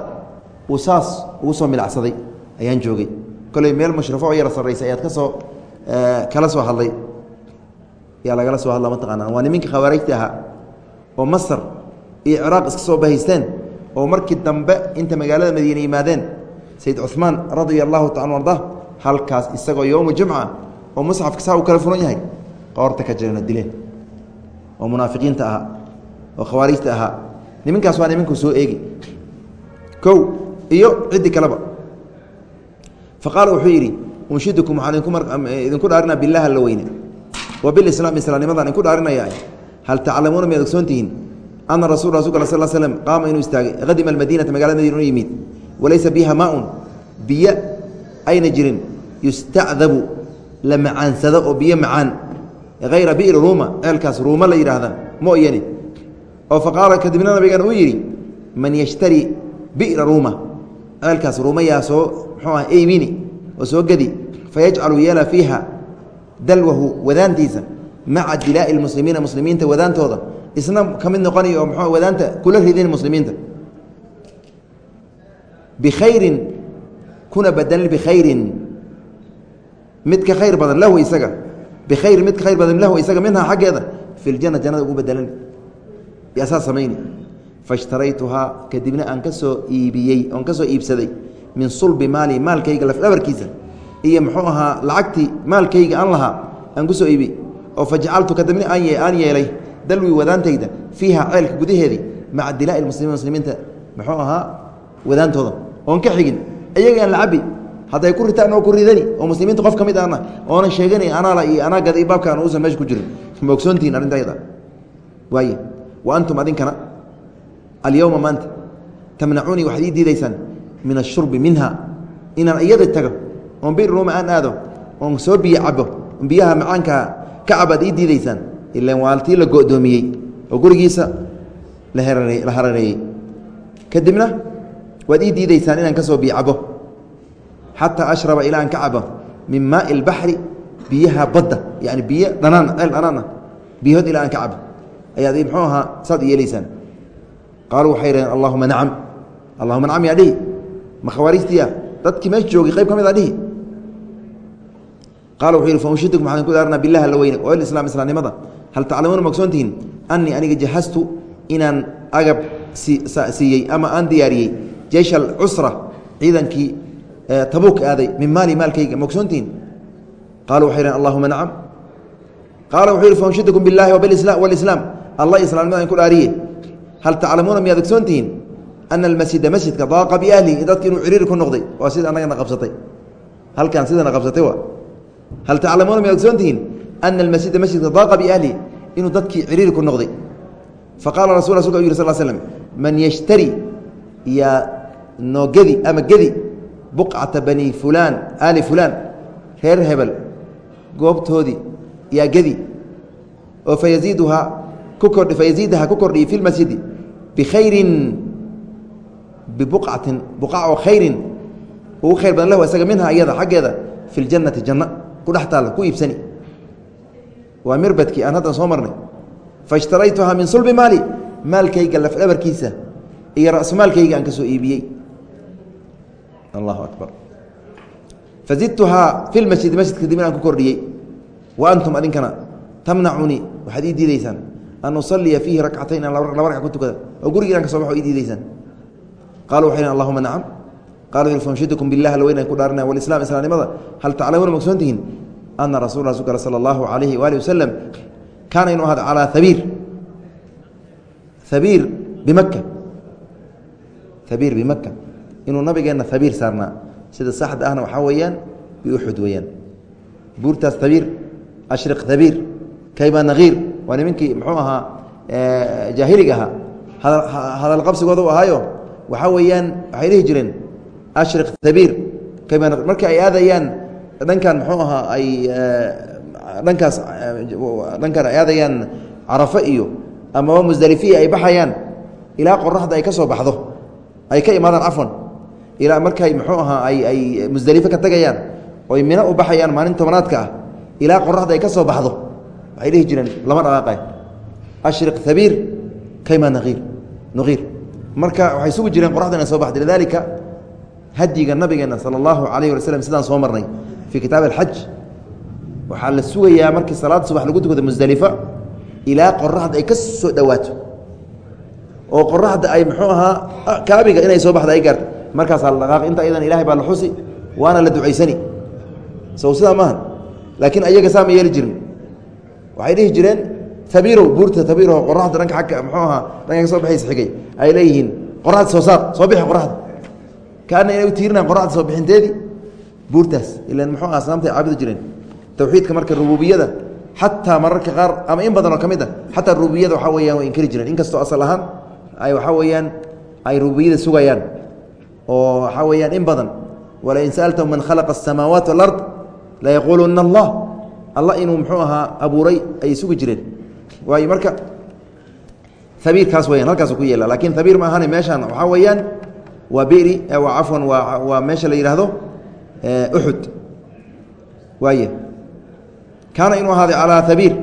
uu saas ugu soo milacsaday ayaan joogay. Koley meel mushrafo oo yara sarraysay ayaad ka soo eh, kala soo hadlay. Yaa lagala soo hadla mataqaanaa waa niminka khawaarijta ahaa oo masar iyo ciraaq iska soo bahaysteen oo markii dambe inta magaalada madiine yimaadeen sayid cuثmaan radia allahu taala arda halkaas isagoo yowma jumca oo musxafka saa uu kala furan yahay qoorta ka jirana dileen oo munaafiqiinta ahaa oo khawaarijta ahaa. Niminkaas waa niminka soo eegi. Kow iyo ciddi kaleba. Fa qaala wuxuu yidhi unshidukum waxaan idinku dhaarinaa bilah alla weyne. Wa bilislaam islaamnimadaan idinku dhaarinaya hal taclamuuna miyaad ogsoontihiin ana rasul rasulka sal slm qaama inuu istaagay hadima almadiinata magalada madiina u yimid walaysa biha maaun biyo ayna jirin yustacdabu la macaansado oo biyo macaan hayra bi'ri ruuma ceelkaas ruuma la yidhaahda mooyane oo faqaala kadibna nabigan uu yidhi man yashtari bi'ra ruuma ceelkaas ruuma yaa ah eybini oo soo gedi fayajcalu yeela fiiha dalwahu wadaantiisa maca dilaa'i lmuslimiina muslimiinta wadaantooda isna ka mid noqonaya oo mxuu wadaanta kula ridin muslimiinta. Bikhayrin kuna badelan bikhayrin. Mid ka khayr badan lahu isaga. Bikhayrin mid khayr badan lahu isaga minhaa xaggeeda. Fi ljana jannada ugu bedelan yaa saa samayni. Faishtaraytuhaa kadibna aan ka soo iibiyey oon ka soo iibsaday min sulbi maali maalkayga lafdhabarkiisa. Iyo muxuu ahaa lacagtii maalkayga aan lahaa aan ku soo iibiyey oo fajacaltu kadibna aan yeelay dalwi wadaantayda fiiha ceelka gudaheedii maca dilaa'i muslimiin muslimiinta. Muxuu ahaa wadaantooda oon ka xigin iyagaan la cabi hadday ku ritaan oo ku ridani oo muslimiinta qof ka mid ana oonan sheeganay anaala iyo anaa gada iyo baabkaan uusan meesha ku jirin. Ma ogsoontihin arrintayda waaye wa antum adinkana? Alyowma maanta tamnacuunii waxaad ii diidaysaan min ashurbi minha. Inaan iyada tago oon bir ruuma aan aado oon soo biyo cabo biyaha macaankaa ka cabaad ii diidaysaan ilan waa tii la go'doomiyey oo gurigiisa la harareeyey. Kadibna waad ii diidaysaan inaan ka soo biyo cabo xataa ashraba ilaa aan ka cabo min maai اlbaxri biyaha badda yani biyo dhanaan ceel dhanaan ah biyahood ilaa aan ka cabo. Ayaad mxuu ahaa saad yeelaysaan. Qaaluu waxay dhaheen allahuma nacam allahuma nacam yaa dhihi ma khawaariijtiya dadkii meesha joogay qayb ka mid a dhihi qaala wuxuu yidhi faunshiduk maxaan ku daaranaa bilah alla weyne oo islaam islaamnimada hal taclamuuna ma ogsoontihiin annii aniga jahastu inaan agab siiyey ama aan diyaariyey jeysh alcusra ciidankii tabuuk aaday min maali maalkayga ma ogsoontihiin qaaluu waxay dhaheen allahuma nacam qaala wuxuu yidhi faunshidkum billahi walislaam allah islaamnimada in ku dhaariye hal taclamuuna miyaad ogsoontihiin ana almasjida masjidka daaqa biahlihi dadki inuu ciriiri ku noqday waa sida annagana qabsatay halkan sidana qabsatay waa hal taclamuuna miyaad ogsoontihiin ana almasjida masjidka daaqa biahlihi inuu dadkii ciriiri ku noqday faqala rasul rasulka u yiri sal slm man yashtari yaa noo gedi ama gedi buqcata bani fulaan aali fulaan reer hebel goobtoodii yaa gedi oo fayaziiduhaa ku kordhi fayaziidaha ku kordhiyi fi lmasjidi bikhayrin bibuqcatin buqac oo khayrin ugu khayr badan lahu isaga minha iyada xaggeeda fi ljannati janno ku dhex taalla ku iibsani waa mirbadkii aan haddan soo marnay. Faishtaraytuhaa min sulbi maali maalkayga lafdhabarkiisa iyo rasmaalkayga aan ka soo iibiyey. Allahu akbar. Fazidtuhaa fi lmasjidi masjidka kadibna aan ku kordhiyey. Wa antum adinkana tamnacunii waxaad ii diidaysaan. An usaliya fiihi rakcatayn aan laba ragca ku tukada. Oo gurigiian ka so baxo ii diidaysaan. Qalu waxay allahuma nacam. Qala fanshidukum billah alweyn aan ku dhaaranaya walislam islaamnimada. Hal taclamuuna ma ogsoontihiin ana rasul rasulka sala allahu calayhi waalihi wasalam kaana inuu ahad calaa habiir habiir bimaka habiir bimaka inuu nabigeenna habiir saarnaa. Sida saxda ahna waxaa weeyaan biuxud weeyaan. Buurtaas habiir ashriq habiir kayba nakiir waa nimankii muxuu ahaa jaahiliga ahaa. Hadal qabsigooda u ahaayo waxaa weeyaan waxay dhihi jireen ashriq habiir kayba markii ay aadayaan dhankan muxuu ahaa ay dhankaas dhankan ay aadayaan carafo iyo amaba musdalifiya ay baxayaan ilaa qoraxda ay ka soo baxdo ay ka imaadaan cafwan ilaa markay muxuu ahaa ay ay musdalifo ka tegayaan oy mino u baxayaan maalin tobanaadka ah ilaa qoraxda ay ka soo baxdo. Waxay dhihi jireen lama dhaqaaqay ashriq habiir kayma naqiir nuqiir. Marka waxay sugi jireen qoraxda inay soo baxda lidaalika hadyiga nabigeena sala allahu calayh wala slm sidaan soo marnay fii kitaab alxaj waxaa la sugayaa markii salaada subax lagu tukado musdalifa ilaa qoraxda ay ka soo dhowaato oo qoraxda ay muxuu ahaa kaabiga inay soo baxda ay gaarto markaasaa la dhaqaaqi inta iyadan ilahay baa la xusi waana la ducaysani sow sidaa maaha laakiin ayaga saa ma yeeli jirin waxay dhihi jireen habiirow buurta habiirow qoraxda dhanka agga muxuu ahaa dhanka ka soo baxaysa xigay ay leeyihiin qoraxda soo saar soo bixi buurtaas ilan muxuu aha asnaamta caabudi jireen. Tawxiidka marka rububiyada xataa mararka qaar ama in badan oo ka mid a xataa rububiyada waxaa weyaan way inkari jireen. Inkastoo asal ahaan ay waxaa weeyaan ay rububiyada sugayaan oo waxaa weeyaan in badan walain sa'altahum man khalaqa asamaawaat walard layaquuluna allah. Allah inuu muxuu ahaa abuuray ay sugi jireen. Waayo marka habiirkaas weyaan halkaasu ku yeela. Lakin habiir ma ahane meeshaan waxaa weeyaan waa biri cafwan waa meesha la yidhaahdo uxud waay kaana inuu ahaaday calىa habiir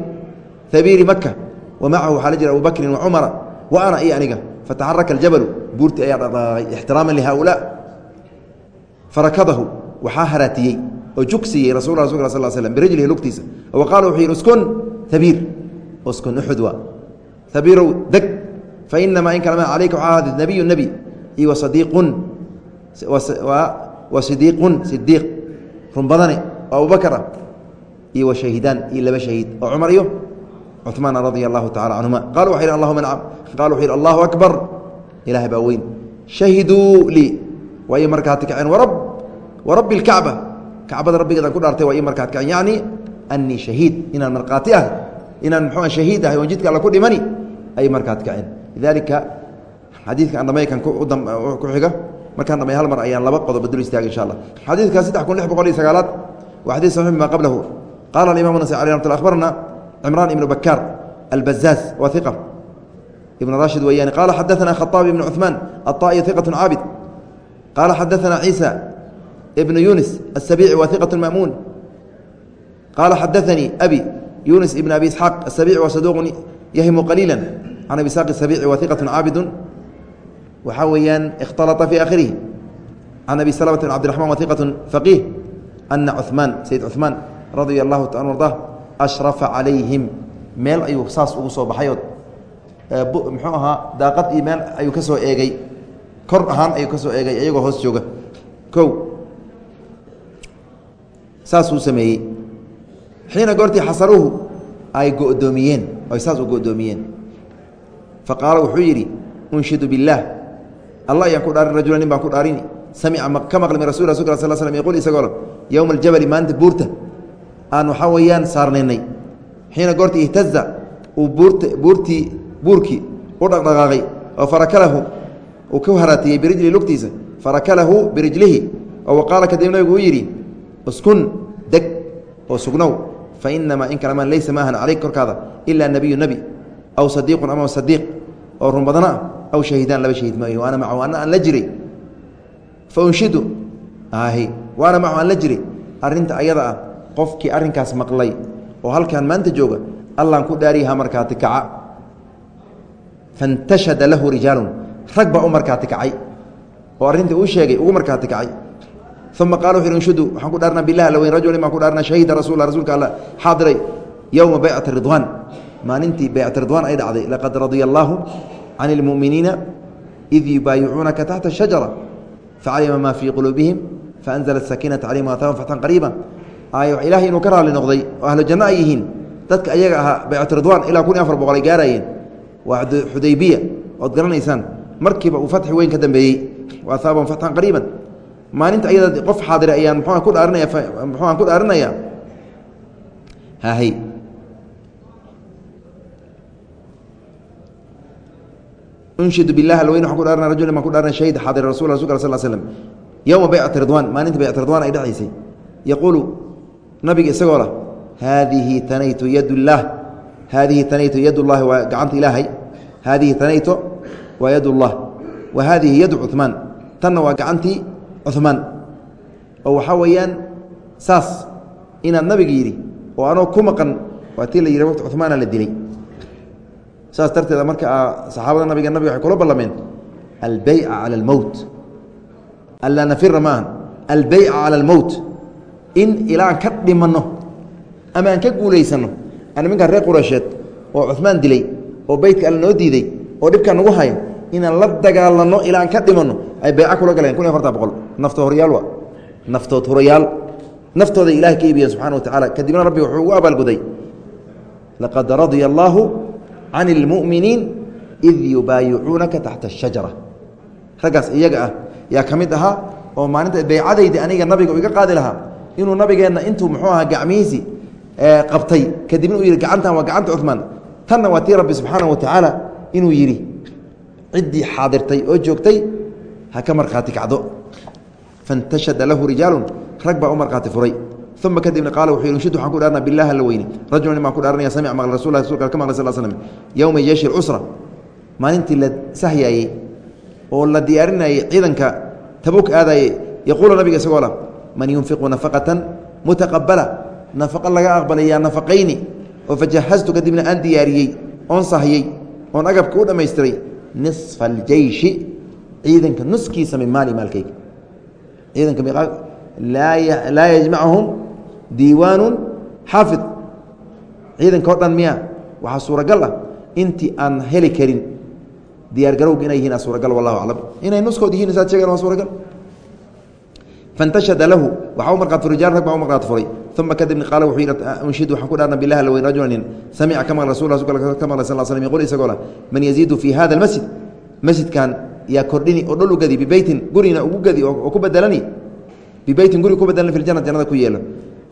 habiiri maka wa macahu waxaa la jira abu bakrin wacumara wa ana iyo aniga fataxaraka aljabalu buurti ayaa dhaqaaqay ixtiraama lihaulaa farakadahu waxaa haraatiyey oo jug siiyey rasul rasul sal slm birijlihi lugtiisa wa qaala wuxuu yidhi uskun habiir uskun uxud waa. Habiirow deg fainamaa in kalama calayka waxaa ahaaday nabiyu nebi iyo wa sadiiqun wa sidiiqun sidiiq run badane oo abubakar ah iyo wa shahidaan iyo laba shahiid oo cumar iyo cuثmaan radia allahu tacala canhuma qala yidhi allahuma nacam qala wuxu yidhi allahu akbar. Ilaah baa weyn. Shahiduu lii waa ii markaati kaceen warab warabbi اlkacba kacbada rabbigeedaan ku dhaartay waa ii markaati kaceen yacni anii shahiid inaan markhaati ah inaan muxuu shahiid ahay oon jidka alla ku dhimani ayay markaati kaceen lidalika xadiidka aan dhamaykan ku xiga markaan dhamay hal mar ayaan laba qodob dul istaaga insha allah xadiidka saddex kun lix boqol iyo sagaalaad waa xadid saxiix bima qablahu qala alimam nasai alي ramat akhbarna cimraan ibnu bakaar albazaaz wa iqa ibn rashid weeyaan qala xadaثana khaطaabi ibn cuثmaan aلطaئي iqaة caabid qala xadaثana ciisa ibn yunis aلsabici wa iqaة maأmuun qala xadaثanii abi yunis ibn abi isxaaq aلsabici wa saduq yahimu qaliila can abi saq الsabici wa iqaة caabidu waxaa weeyaan اkhtalطa fii akhirihi can abi slmة bn cbdiرaحman wa iqaة faqiih ana cuثmaan sayd cuثmaan radia اllahu ta arda ashrafa calayhim meel ayuu saas ugu soo baxayood muxuu ahaa daaqad iyo meel ayuu ka soo eegay kor ahaan ayuu ka soo eegay iyagoo hoos jooga kow saasuu sameeyey xiina goortii xasaruhu ay go'doomiyeen ay saas u go'doomiyeen fa qaala wuxuu yidhi unshidu biاllaah allah ayaan ku dhaarin rajula nin baan ku dhaarini. Samica ka maqli min rasul rasul sl slm yquul isagoo yowma aljabali maalinta buurta. Aan waxaa weeyaan saarnaynay xiina goortii ihtaza uu buurtii buurkii u dhaqdhaqaaqay oo farakalahu uu ku haraatiyey birijlihi lugtiisa. Farakalahu birijlihi oo waqaala kadib nabigu uu yidhi uskun deg oo sugnow. Fa inamaa in kalamaan laysa maahan calayk korkaada ilaa nebiyu nebi aw sadiiqun ama sadiiq oo run badana ah aw shahidaan laba shahid maayo waana macahu ana aan la jiray. Fa unshidu ahi waana macahu aan la jiray. Arrinta ayada ah qofkii arrinkaas maqlay oo halkan maanta jooga allaan ku dhaariyaha markaati kaca. Fantashada lahu rijaalun rag baa u markaati kacay oo arrintii uu sheegay ugu markaati kacay. Uma qala wuxu inshudu waxaan ku dhaarnaa bilah alla weyn rajulin baan ku dhaarnaa shahida rasul rasuulka alla xaadiray yowma baycati ridwaan maalintii baycati ridwaan ay dhacday laqad radia allaahu can اlmu'miniina id yubaayicuunaka taxta shajara facalima maa fii quluubihim faanzla sakiinata calayhim waataahum fatxan qariiba aayo ilahay inuu ka raali noqday oo ahlu janno ay yihiin dadka ayaga ahaa baycatu ridwaan ilaa kun iyo afar boqol ay gaarayeen waa xudaybiya ood garanaysaan markiiba uu fatxi weyn ka dambeeyey wa ahaabahum fatxan qariiban. Maalinta ayada qof xaadira ayaan muxuuan ku dhaarinaya muxuuan ku dhaarinaya? Hahay unshid bilah alweyn waan ku dhaarna rajulin baan ku dhaarna shahid xadir rasul rasulka sal slam yowma baycati ridwaan maalinta baycati ridwaan ay dhexaysay. Yaquulu nabiga isagoo lah haadihi tanaytu yadllaah haadihi tanaytu yadullaahi waa gacanta ilaahay. Haadihi tanayto waa yadullah. Wa haadihi yadu cumaan tanna waa gacantii cumaan oo waxaa weeyaan saas inaad nabiga yidhi oo anoo ku maqan waa saas darteeda marka ah, saxaabada nabiga nabiga waxay kula ballameen albeyca cala almowt allaa nafira ma aha cala almowt in ilaa ka dhimanno ama aan ka guulaysanno niminkaan reer quraysheed oo cumaan dilay oo beytka alla noo diiday oo dhibkaa nagu hayo inaan la dagaalanno ilaa ka dhimanno ay beyca kula galeen kun iyo afartan boqol. Naftood horyaal waa naftood hurayaal naftooday ilahay ka iibiyeen subxana wa tacaala kadibna rabbi wuxuu ugu abaalguday laqad radya allaahu can المؤمنين إذ yubaayicuunaka تحت اshajara raggaas iyaga ah yaa ka mid ahaa oo maalinta beycadayda aniga nabiga iga qaadi lahaa inuu nabigeenna intuu muxuu ahaa gacmihiisii eh, qabtay. Kadibna uu yidhi gacantan waa gacanta cumaan tanna waa tii rabbi subxaana wa tacaala inuu yidhi. Ciddii xaadirtay oo joogtay ha ka markhaati kacdo. Fantashada lahu rijaalu rag baa u uma kadibna qaala wuxuu yidhi unshidu waxaan ku dhaarna bilah alla weyne rajulan imaan ku dhaaranaya samic maql rasul rasulka ka maqlay sal slm yowma jeeshi lcusra maalintii la sahyaayey oo la diyaarinayay ciidanka tabuk aadayey yaquulu nabiga isagoo la man yunfiqu nafaqatan mutaqabala nafaqo laga aqbalayaa nafaqayni oo fajahaztu kadibna aan diyaariyey oon sahyey oon agabka u dhammaystiray nisfa aljeyshi ciidanka nuskiisa min maali maalkayga ciidanka laa yajmachum diiwaanu xaafid ciidanka o dhan miya waxaa suuragal ah intii aan heli karin. Diyaargarowga inay yihiin suuragal wallahu aclam. Inay nuskood yihiin saad sheegen waa suuragal. Fantashada lahu waxaa u marqaat furay rijaal rag baa u marqaat furay. Uma kadibna qaala wuxuu yidhi unshid waxaan ku dhaarna bilah laweyn rajulanin samica ka maqla rasul ka maqla sal slm yqul isagoo la man yaziidu fii hada almasjid. Masjidkan yaa kordhini oo dhol u gadi bibeytin gurina ugu gadi oo ku bedelani. Bibeytin guri ku bedelani fi ljana jannada ku yeelo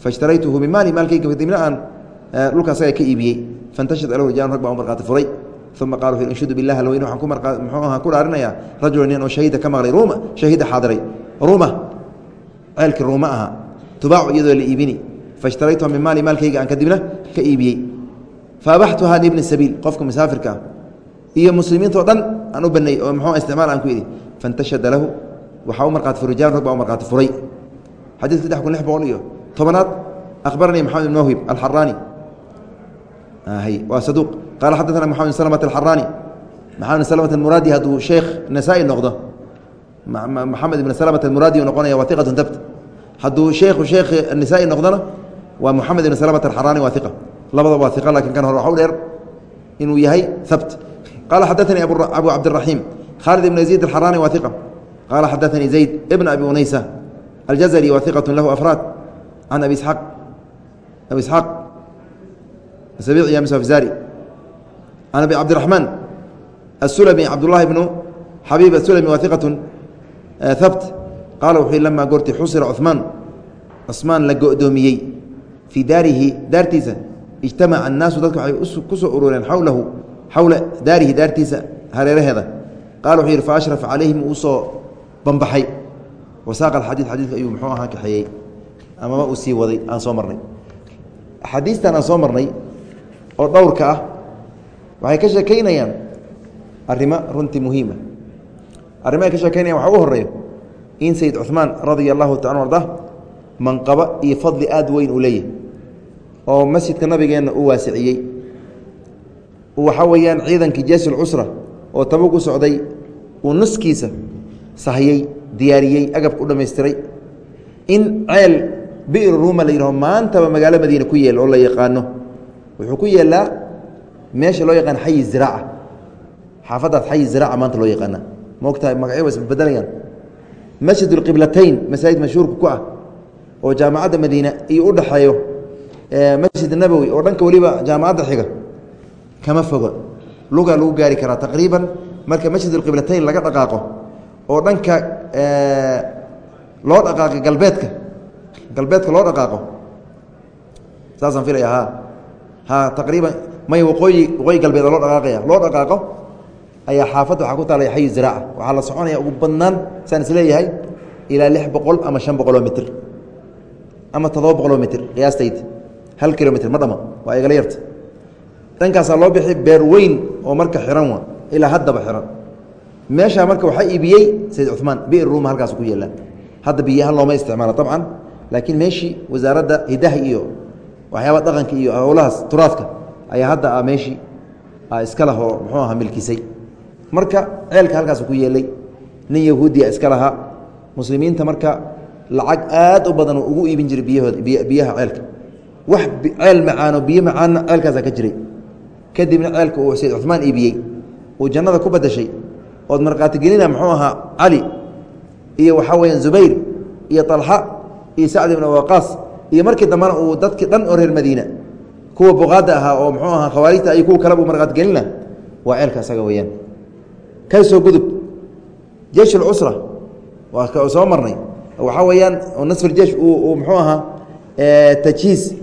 faishtaraytuhu min maali maalkayga kadibna aan dhulka asaga ka iibiyey fantashada lahu rijaal rag baa u marqaati furay uma qala wuxu unshidu bilah alweyn waxaan ku muxuu ahaa ku dhaarinayaa rajula nin oo shahida ka maqlay ruuma shahida xaadiray ruuma ceelkii ruuma ahaa tubaacu iyadoo la iibini faishtaraytuha min maali maalkayga aan kadibna ka iibiyey faabaxtuha libni sabiil qofka musaafirka ah iyo muslimiintao dhan aan u banay oo muxuu isticmaal aan ku idhi fantashada lahu waxaa u marqaati furay rijaal rag baa u marqaati furay xadiidka saddex kun lix boqol iyo tobanaad abarani mamed ibn whib aarani ah, waa saduq. Qaala xadana mxamed bn slmt alxarani maxamed slmt muraadi hadduu sheekh nasaa-i noqdo. Maxamed ibn slmt muraadi noqonaya waa iqatun dabt hadduu sheekhu sheekh nisaa-i noqdona waa moxamed ibn slmt alxarani waa iqa labadaba waa iqa laakiin kan hore waxu dheer inuu yahay habt qaala xadaanii abu cabdiraxiim khaalid ibn zayd alxarani waa iqa qaala xadaanii zayd ibn abi unaysa aljazari waa iqatun lahu afraad can abi isxaaq abi isxaaq sabici amsafzari can abi cabdiraxmaan asulami cabdullahi bnu xabiib asulami waa iqatu habt qaala wuxuu yhi lamaa goorti xusira cuثmaan cusmaan la go-doomiyey. Fii daarihi daartiisa ijtamaca annaasu dadka waxay ku soo urureen xawlahu xawla daarihi daartiisa hareeraheeda. Qala wuxuu yidhi faashrafa calayhim uu soo banbaxay wasaaqa alxadiid xadiidka amaba uu sii waday aan soo marnay. Axaadiistan aan soo marnay oo dhowrka ah waxay ka sheekaynayaan arrimo runtii muhiima. Arrimo ay ka sheekaynayan waxa u horeeyo in sayid cuثmaan radia allahu taala arda manqabo iyo fadli aada weyn uu leeyahy oo masjidka nabigeenna uu waasiciyey. Waxaa weeyaan ciidankii jeesul cusra oo tabug u socday uu nuskiisa sahyey diyaariyey agabka u dhamaystiray. In ceel bi'r ruuma la yidhaho maantaba magaalo madiine ku yeel oo la yaqaano. Wuxuu ku yeelaa meesha loo yaqaan xayi ziraaca xaafaddaas xayi ziraaca maanta loo yaqaana. Maogtahay magacyo wa isbedelayaan masjid اqiblatayn masaajid mashhuurka ku ah oo jaamacadda madiine iyo u dhaxeeyo masjid nabowi oo dhanka weliba jaamacadda xiga kama foga lugaa lagu gaari karaa taqriiban marka masjid اqiblatayn laga dhaqaaqo oo dhanka loo dhaqaaqo galbeedka galbeedka loo dhaqaaqo. Saasaan filaya ha ha taqriiban may waqooyi waqooyi galbeed loo dhaqaaqaya. Loo dhaqaaqo ayaa xaafadda waxaa ku taalay xayu ziraaca waxaa la soconaya ugu badnaan saan is ilaa lix boqol ama shan boqoloo mitr ama toddoba boqoloo mitr qiyaastayda hal kilomitr ma dhamo waa igala yarta. Dhankaasaa loo bixi beer weyn oo marka xiran wa ilaa haddaba xiran. Meeshaa marka waxaa iibiyey sayid cumaan bir ruuma halkaas ku yeelaan hadda biyaha looma isticmaalo abcan laakiin meeshii wasaaradda hidaha iyo waxyaaba dhaqanka iyo howlahaas turaadka ayaa hadda a meeshii iska lah oo muxuu aha milkisay marka ceelka halkaas ku yeelay nin yahuudiya iska lahaa muslimiinta marka lacag aad u badan ugu iibin jiray biyahooda biyaha ceelka. Wax ceel macaano biyo macaanna ceelkaasa ka jiray. Kadibna ceelka uu sayd cumaan iibiyey uu jannada ku badashay. Ood markhaatigelina muxuu ahaa cali iyo waxaa weyaan zubayr iyo طalxa iyo sacd ibn waqaas iyo markii dambena uu dadkii dhan oo reer madiina kuwa boqaada ahaa oo muxuu ahaa khawaarijta iyo kuwa kaleba u markhaatigelina waa ceelka isaga weyaan ka gudub? Jeish اlcusra waa soo marnay. Waxaa weeyaan nasr jeish uu muxuu ahaa tajhiis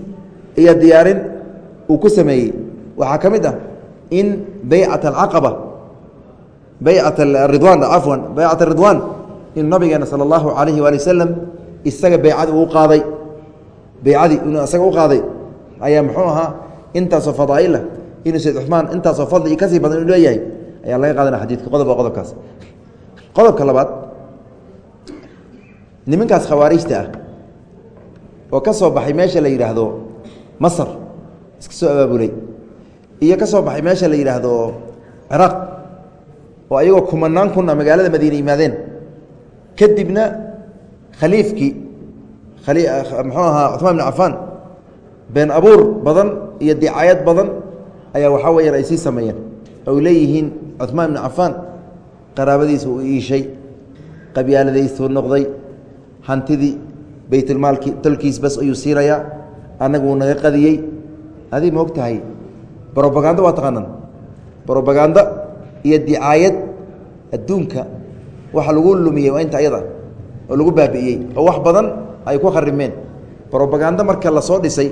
iyo diyaarin uu ku sameeyey. Waxaa ka mid ah in baycat alcaqaba baycat ridwan cafwan baycat ridwan inuu nabigeena sala allahu calayhi waali wasalam isaga beycadi uu qaaday beycadii inuu isaga u qaaday ayaa muxuu ahaa intaasoo fadaa'ilah inuu sayd cumaan intaasoo fadli iyo ka sii badan inuu leeyahay ayaa laga qaadanaya xadiidka qodob qodobkaas. Qodobka labaad nimankaas khawaarijta ah oo ka soo baxay meesha la yidhaahdo masar iska soo abaabulay iyo ka soo baxay meesha la yidhaahdo ciraaq oo ayagoo kumanaan kuna magaalada madiine yimaadeen kadibna khaliifkii muxuu ahaa cumaan bin cafaan been abuur badan iyo dicaayad badan ayaa waxaa weyaan ay sii sameeyeen. Oy leeyihiin cumaan bin cafaan qaraabadiisa uu iishay qabyaaladaysuu noqday hantidii baytulmaalki tolkiis bas ayuu siinayaa annagu wuu naga qadiyey. Adig ma og tahay brobagando waa taqaanaan. Brobagando iyo dicaayad adduunka waxa lagu lumiyey waa inta ayada oo lagu baabi'iyey oo wax badan ay ku kharimeen brobagando marka la soo dhisay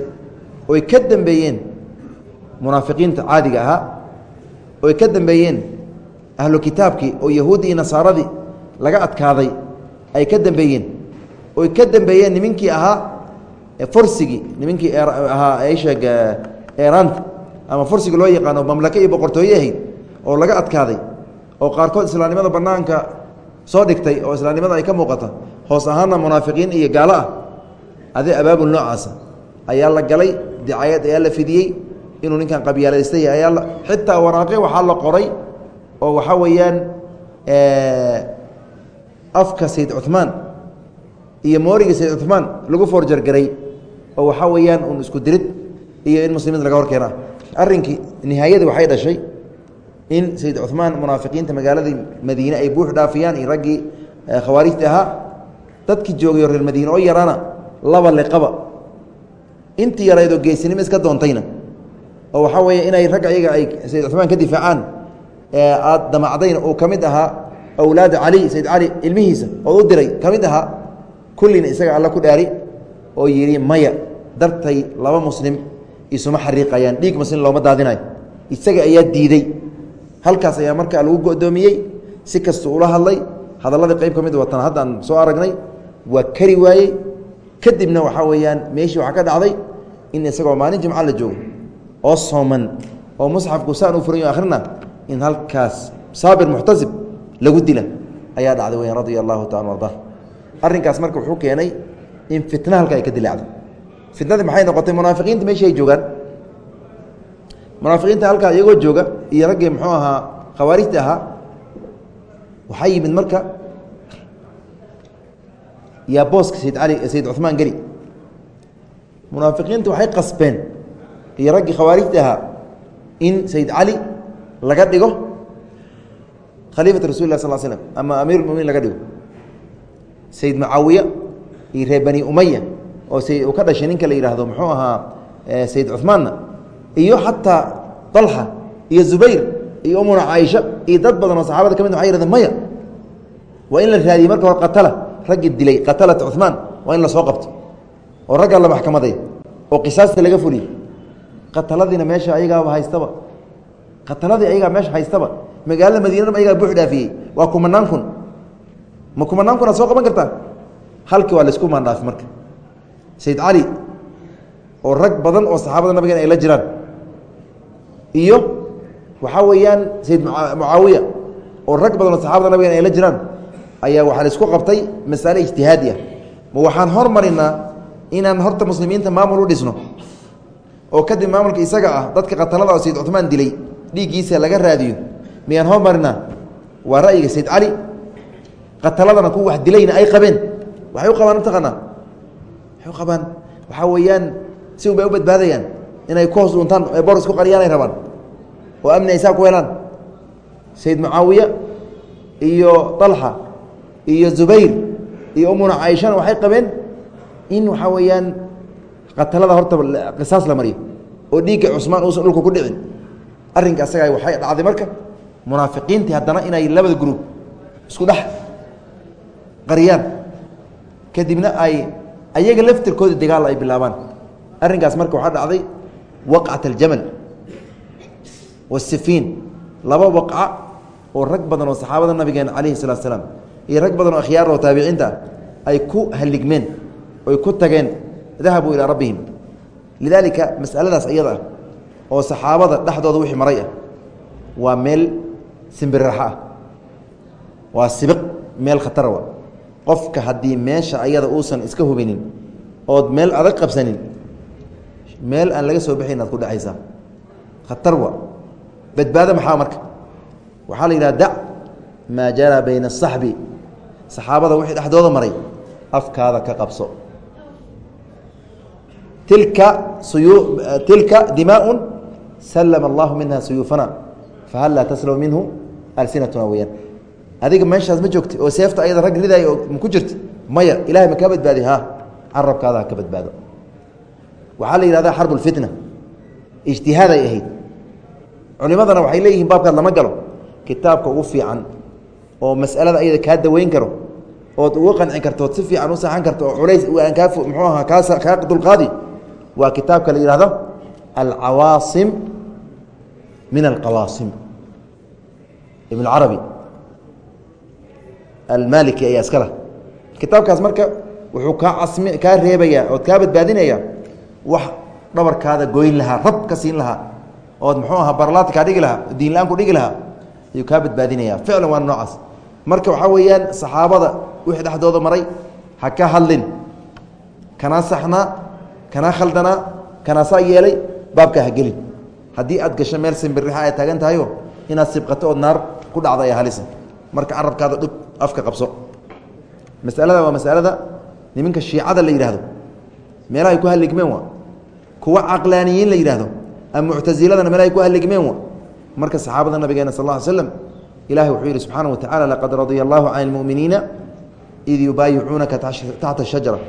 oy ka dambeeyeen munaafiqiinta caadiga ahaa oy ka dambeeyeen ahlu kitaabkii oo yahuuddii iyo nasaaradii laga adkaaday ay ka dambeeyeen. Oy ka dambeeyeen nimankii ahaa forsigii nimankii ahaa sheeg eraanta ama forsiga loo yaqaano mamlake iyo boqortooye ahayd oo laga adkaaday oo qaarkood islaamnimada banaanka soo dhigtay oo islaamnimada ay ka muuqata hoos ahaanna munaafiqiin iyo gaalo ah. Adee abaabul noocaasa? Ayaa la galay dicaayad ayaa la fidiyey inuu ninkan qabyaaladaystay ayaa xitaa waraaqe waxaa la qoray oo waxaa weeyaan afka sayd cumaan iyo mooriga sayd cumaan lagu foorjargaray oo waxaa weeyaan un isku dirid iyo in muslimiinta laga hor keena. Arrinkii nihaayadii waxay dhashay in sayd cumaan munaafiqiinta magaaladii madiine ay buux dhaafiyaan iyo raggii khawaarijta ahaa dadkii joogay reer madiine oo yaraana laba liqaba. Intii yaraydoo geesinimo iska doontayna. Oo waxaa weeye inay rag ayaga ay sayd cumaan ka difaacaan aad damacdayna uu ka mid ahaa awlaada cali sayd cali ilmihiisa ood u diray ka mid ahaa kullina isaga alla ku dhaari oo yidhi maya dartay laba muslim isuma xariiqayaan dhiig muslim looma daadinayo isaga ayaa diidey halkaas ayaa markaa lagu go'doomiyey. Si kastuu ula hadlay hadalladii qayb ka mid watan haddaan soo aragnay waa kari waayey. Kadibna waxaa weeyaan meeshii waxaa ka dhacday in isagoo maalin jimca la joogo oo sooman oo musxafku saan u furan yo akhrina in halkaas saabir muxtasib lagu dila ayaa dhacday weyan radia allahu taala arda arrinkaas marka wuxuu keenay in fitna halka ay ka dilaacdo fitnadii maxay noqotay? Munaafiqiinta meeshii ay joogaan munaafiqiinta halkaa iyagoo jooga iyo raggii muxuu ahaa khawaarijta ahaa waxaa yimid marka yaa booska sayd cali sayd cumaan geli. Munaafiqiinta waxay qasbeen iyo raggii khawaarijta ahaa in sayd cali laga dhigo khaliifat rasul lah sal slm ama amiir muminin laga dhigo. Sayd mucaawiya iyo reer bani umaya oo uu ka dhashay ninka la yidhaahdo muxuu ahaa sayd cumaanna iyo xataa alxa iyo zubayr iyo umuna caaisha iyo dad badan oo saxaabada ka mid waxay yihahdeen maya waa in la raadiyey marka hore qatala raggii dilay qatalata cumaan waa in la soo qabto oo raggaa la maxkamaday oo qisaasta laga fuliyo qataladiina meesha ayagaaba haystaba. Qataladii ayagaa meesha haystaba. Magaalada madiinana ayagaa buux dhaafiyey. Waa kumanaan kun. Ma kumanaan kun aad soo qaban kartaa? Halkii waa la isku maandhaafi marka. Sayd cali oo rag badan oo saxaabada nabigeena ay la jiraan iyo waxaa weeyaan sayd mucaawiya oo rag badan oo saxaabada nabigeena ay la jiraan ayaa waxaa la isku qabtay masale ijtihaadi ah ma waxaan hormarinaa inaan horta muslimiinta maamul u dhisno oo kadib maamulka isaga ah dadka qatalada oo sayd cumaan dilay dhiiggiisa laga raadiyo. Miyaan hormarinaa? Waa ra'yiga sayd cali qataladana ku wax dilayna ay qabeen. Waxay u qabaan mataqaanaa waxay u qabaan. Waxaa weeyaan si un bay u badbaadayaan inay ku hoos dhuntaan bor isku qariyaanay rabaan. Oo amni ay saa ku helaan. Sayd mucaawiya iyo طalxa iyo zubayr iyo umuna caaishana waxay qabeen in waxaa weeyaan qatalada horta qisaas la mariyo oo dhiigga cusmaan uusan dhulka ku dhicin. Arrinka asaga waxay dhacday marka munaafiqiintii haddana inay labada gruub isku dhex qariyaan. Kadibna ay ayaga laftirkooda dagaal ay bilaabaan. Arrinkaas marka waxaa dhacday waqcat aljamal wasifiin laba waqca oo rag badan oo saxaabada nabigeena calayhi salatu salaam iyo rag badan oo akhyaar oo taabiciinta ah ay ku halligmeen oy ku tageen dahabuu ilaa rabbihim. Lidaalika masaladaas iyada ah oo saxaabada dhexdooda wixii maray ah waa meel simbirraxo ah. Waa sibiq meel khatara wa qofka haddii meesha ayada uusan iska hubinin ood meel adag qabsanin meel aan laga soo baxayn inaad ku dhexaysaa khatar wa. Badbaado maxaa marka? Waxaa la yidhaha dac maa jaraa bayna asaxbi saxaabada wixii dhexdooda maray afkaada ka qabso. Tilka suyu tilka dimaaء salama allahu minha suyuufana fahal laa taslamu minhu alsinatuna weyaan adiga meeshaas ma joogta oo seefta ayada rag ridaay oo ma ku jirta maya ilahay ma kaa badbaadi ha carabkaada ha ka badbaado waxaa la yihahda xarb اlfitna ijtihaaday ahayd. Culimadana waxay leeyihiin baabkaad lama galo. Kitaabka ugu fiican oo masalada ayada kaa daweyn karo ood uga qanci karto ood si fiican u saxan karto oo culays aan ahaa kaa kaa dulqaadi waa kitaabka la yihahdo alcawaasim min alqawaasim. Ibn almaliki ayaa iska lah kitaabkaas marka wuxuu kaa casmi kaa reebayaa ood kaa badbaadinayaa wax dhabarkaada goyn lahaa rab ka siin lahaa ood muxuu ahaa barlaata kaa dhigi lahaa diin la'aan ku dhigi lahaa ayuu kaa badbaadinaya. Ficlan waa noocaas. Marka waxaa weeyaan saxaabada wixii dhexdooda maray ha ka hadlin. Kanaa saxnaa kanaa khaldanaa kanaa saa yeelay baabkaa ha gelin. Haddii aad gasho meel simbirixa ay taagan tahayo inaad sibqato ood naar ku dhacda ayaa halisa marka carabkaada dhug afka qabso. Masalada waa masalada niminka shiicada la yidhaahdo meelaha ay ku halligmeen wa kuwa caqlaaniyiin la yidhaahdo ama muctasiladana meelaha ay ku halligmeen wa marka saxaabada nabigeena sal lla ly slam ilahi wuxuu yidhi subxaana wa tacala laqad radia allahu can اlmu'miniina id yubaayicuunaka taxta shajara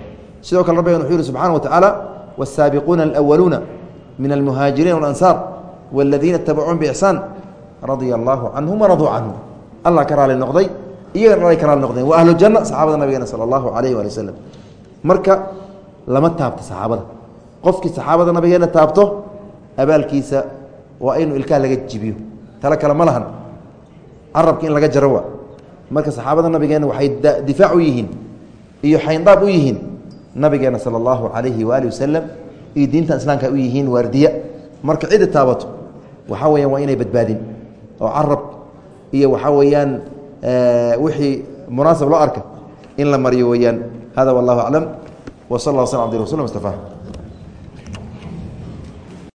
sidoo kale rabbigan wuxuu yihi subxana wa tacaala wالsaabiquuna alأwaluuna min almuhaajiriina walansaar wاladiina itabacuun bixsaan radia allahu canhum waraduu canhum allah ka raali noqday iyagana dhalay ka raali noqdeen waa ahlu janna saxaabada nabigeena sala allahu alayh waali wasalam marka lama taabto saxaabada. Qofkii saxaabada nabigeena taabto abaalkiisa waa inuu ilkaha laga jibiyo. Tale kale ma lahan. Carabka in laga jaro wa marka saxaabada nabigeena waxay difaac u yihiin iyo xayndaab u yihiin nabigeena sala allahu calayhi waali wasalam iyo diinta islaamka u yihiin waardiya. Marka cidi taabato waxaa weyaan waa inay badbaadin. Oo carab iyo waxaa weeyaan wixii munaasab loo arka in la mariyo weeyaan. Hada wallahu aclam w sal sl abdi rasul mstafa